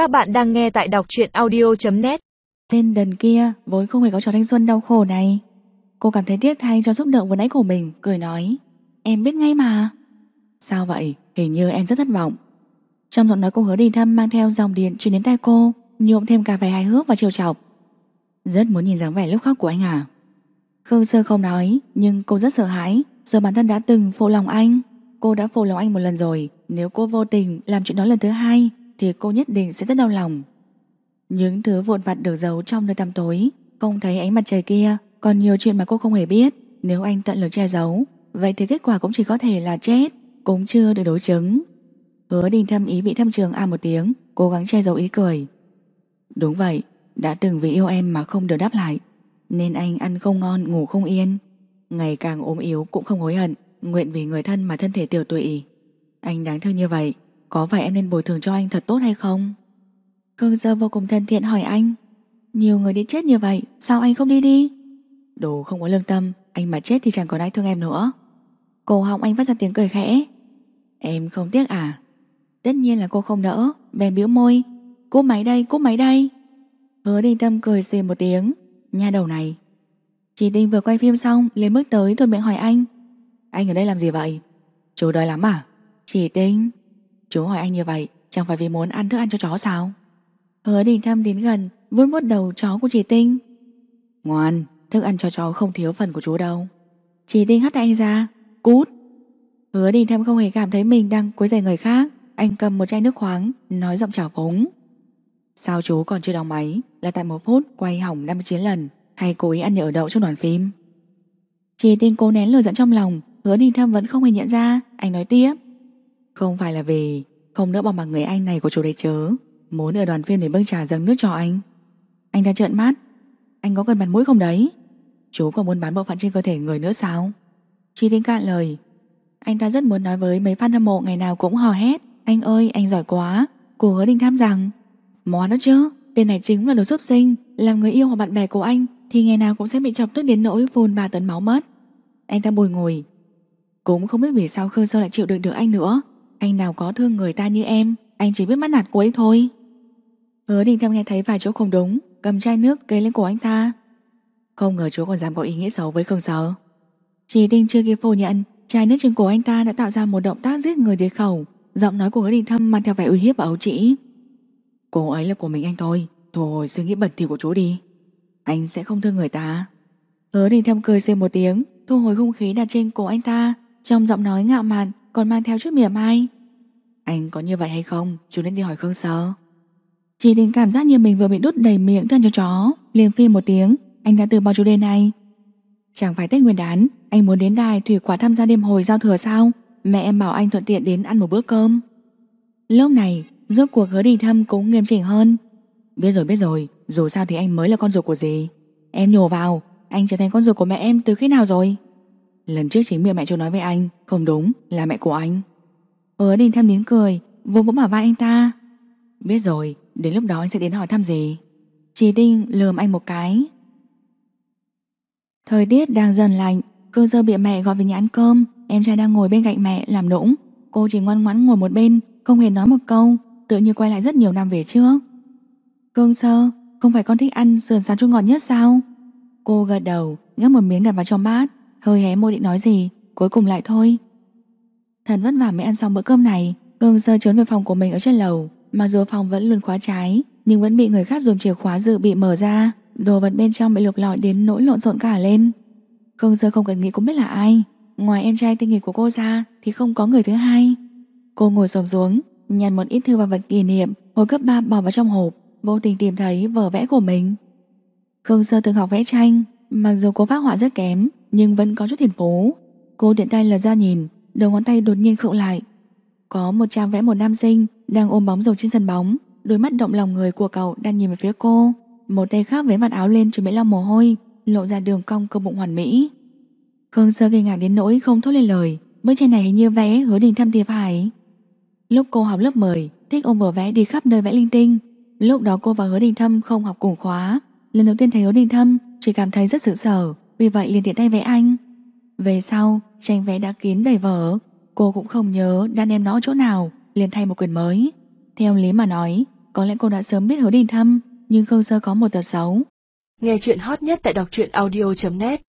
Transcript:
Các bạn đang nghe tại đọc truyện audio.net Tên đần kia vốn không hề có trò thanh xuân đau khổ này. Cô cảm thấy tiếc thay cho xúc động vừa nãy của mình, Cười nói, Em biết ngay mà. Sao vậy? Hình như em rất thất vọng. Trong giọng nói cô hứa đi thăm mang theo dòng điện truyền đến tay cô, Nhuộm thêm cả vẻ hài hước và chiều chọc. Rất muốn nhìn dáng vẻ lúc khóc của anh à? Khương Sơ không nói, Nhưng cô rất sợ hãi Giờ bản thân đã từng phụ lòng anh. Cô đã phụ lòng anh một lần rồi, Nếu cô vô tình làm chuyện đó lần thứ hai thì cô nhất định sẽ rất đau lòng. Những thứ vụn vặt được giấu trong nơi tăm tối, Không thấy ánh mặt trời kia, Còn nhiều chuyện mà cô không hề biết. Nếu anh tận lực che giấu, Vậy thì kết quả cũng chỉ có thể là chết, Cũng chưa được đối chứng. Hứa đình thâm ý bị thâm trường a một tiếng, Cố gắng che giấu ý cười. Đúng vậy, Đã từng vì yêu em mà không được đáp lại, Nên anh ăn không ngon, ngủ không yên. Ngày càng ốm yếu cũng không hối hận, Nguyện vì người thân mà thân thể tiểu tụy. Anh đáng thương như vậy có phải em nên bồi thường cho anh thật tốt hay không? Khương Dơ vô cùng thân thiện hỏi anh. Nhiều người đi chết như vậy, Sao anh không đi đi? Đồ không có lương tâm, Anh mà chết thì chẳng còn ai thương em nữa. Cổ họng anh phát ra tiếng cười khẽ. Em không tiếc à? Tất nhiên là cô không đỡ Bèn biểu môi. Cúp máy đây cúp máy đây. Hứa đình tâm cười xì một tiếng. Nha đầu này. Chị Tinh vừa quay phim xong liền bước tới thuận miệng hỏi anh. Anh ở đây làm gì vậy? Chú đói lắm à? Chị Tinh. Chú hỏi anh như vậy Chẳng phải vì muốn ăn thức ăn cho chó sao? Hứa đình thâm đến gần vuốt vuốt đầu chó của chị Tinh. Ngoan Thức ăn cho chó không thiếu phần của chú đâu. Chị Tinh hất anh ra Cút. Hứa đình thâm không hề cảm thấy mình đang quấy rầy người khác. Anh cầm một chai nước khoáng Nói giọng chảo phúng. Sao chú còn chưa đóng máy Là tại một phút quay hỏng 59 lần hay cố ý ăn nhở đậu trong đoàn phim. chị tinh cố nén lửa giận trong lòng, hứa đình thâm vẫn không hề nhận ra, anh nói tiếp. Không phải là vì không đỡ bỏ mặc người anh này của chú đấy chớ, muốn ở đoàn phim để bưng trà dâng nước cho anh. Anh đang trợn mắt, anh có cần mặt mũi không đấy? Chú còn muốn bán bộ phận trên cơ thể người nữa sao? Chi tính cạn lời, anh ta rất muốn nói với mấy fan hâm mộ ngày nào cũng hò hét, anh ơi anh giỏi quá, cô hứa định tham rằng, món đó chứ, tên này chính là đồ giúp sinh, làm người yêu hoặc bạn bè của anh thì ngày nào cũng sẽ bị chọc tức đến nỗi phun 3 tấn máu mất. Anh ta bồi ngồi. Cũng không biết vì sao Khương Sơ lại chịu đựng được anh nữa. Anh nào có thương người ta như em, anh chỉ biết mắt nạt cô ấy thôi. Hứa đình thâm nghe thấy vài chỗ không đúng, cầm chai nước kê lên cổ anh ta. Không ngờ chú còn dám có ý nghĩa xấu với Khương Sở Chỉ Đinh chưa kịp phủ nhận, chai nước trên cổ anh ta đã tạo ra một động tác giết người dưới khẩu. Giọng nói của hứa đình thâm mang theo vẻ uy hiếp và ấu trĩ. Cô ấy là của mình anh thôi, thôi suy nghĩ bẩn thỉu của chú đi. Anh sẽ không thương người ta Hứa đình thâm cười xê một tiếng Thu hồi hung khí đặt trên cổ anh ta Trong giọng nói ngạo mạn còn mang theo chút mỉa mai Anh có như vậy hay không? Chú nên đi hỏi Khương Sơ. Chỉ tình cảm giác như mình vừa bị đút đầy miệng thân cho chó. Liền phi một tiếng Anh đã từ bỏ chủ đề này. Chẳng phải Tết Nguyên đán Anh muốn đến đài thủy quả tham gia đêm hồi giao thừa sao? Mẹ em bảo anh thuận tiện đến ăn một bữa cơm. Lúc này Rốt cuộc hứa đình thâm cũng nghiêm chỉnh hơn. Biết rồi biết rồi. Dù sao thì anh mới là con ruột của gì Em nhổ vào Anh trở thành con ruột của mẹ em từ khi nào rồi Lần trước chính miệng mẹ chú nói với anh, Không đúng, là mẹ của anh. Hứa đình thăm nín cười Vô vỗ bảo vai anh ta. Biết rồi, đến lúc đó anh sẽ đến hỏi thăm gì? Chỉ tinh lườm anh một cái. Thời tiết đang dần lạnh Cương dơ bị mẹ gọi về nhà ăn cơm. Em trai đang ngồi bên cạnh mẹ làm nũng. Cô chỉ ngoan ngoãn ngồi một bên, Không hề nói một câu, Tự như quay lại rất nhiều năm về trước. Cương sơ, Không phải con thích ăn sườn xào chua ngọt nhất sao? Cô gật đầu Ngắt một miếng đặt vào trong bát. Hơi hé môi định nói gì? Cuối cùng lại thôi. Thần vất vả mới ăn xong bữa cơm này, Hương sơ trốn về phòng của mình ở trên lầu. Mặc dù phòng vẫn luôn khóa trái, Nhưng vẫn bị người khác dùng chìa khóa dự bị mở ra. Đồ vật bên trong bị lục lọi đến nỗi lộn xộn cả lên. Hương sơ không cần nghĩ cũng biết là ai. Ngoài em trai tinh nghịch của cô ra, Thì không có người thứ hai. Cô ngồi xổm xuống, Nhặt một ít thư và vật kỷ niệm, Hồi cấp 3 bỏ vào trong hộp, Vô tình tìm thấy vở vẽ của mình. Khương Sơ từng học vẽ tranh Mặc dù cô phát họa rất kém, Nhưng vẫn có chút thiền phố. Cô tiện tay lật ra nhìn, Đầu ngón tay đột nhiên khựng lại. Có một trang vẽ một nam sinh Đang ôm bóng rổ trên sân bóng. Đôi mắt động lòng người của cậu đang nhìn về phía cô. Một tay khác vén mặt áo lên chuẩn bị lau mồ hôi, Lộ ra đường cong cơ bụng hoàn mỹ. Khương Sơ gây ngạc đến nỗi không thốt lên lời. Bức tranh này hình như vẽ hứa đình thâm thì phải. Lúc cô học lớp 10 Thích ôm vở vẽ đi khắp nơi vẽ linh tinh. Lúc đó cô và hứa đình thâm không học cùng khóa. Lần đầu tiên thấy hứa đình thâm, Chỉ cảm thấy rất sự sở Vì vậy liền tiện tay vẽ anh. Về sau, tranh vẽ đã kín đầy vở. Cô cũng không nhớ đã đem nó chỗ nào, liền thay một quyển mới. Theo lý mà nói, Có lẽ cô đã sớm biết hứa đình thâm, Nhưng Khương Sơ có một tật xấu. Nghe chuyện hot nhất tại đọc truyện audio.net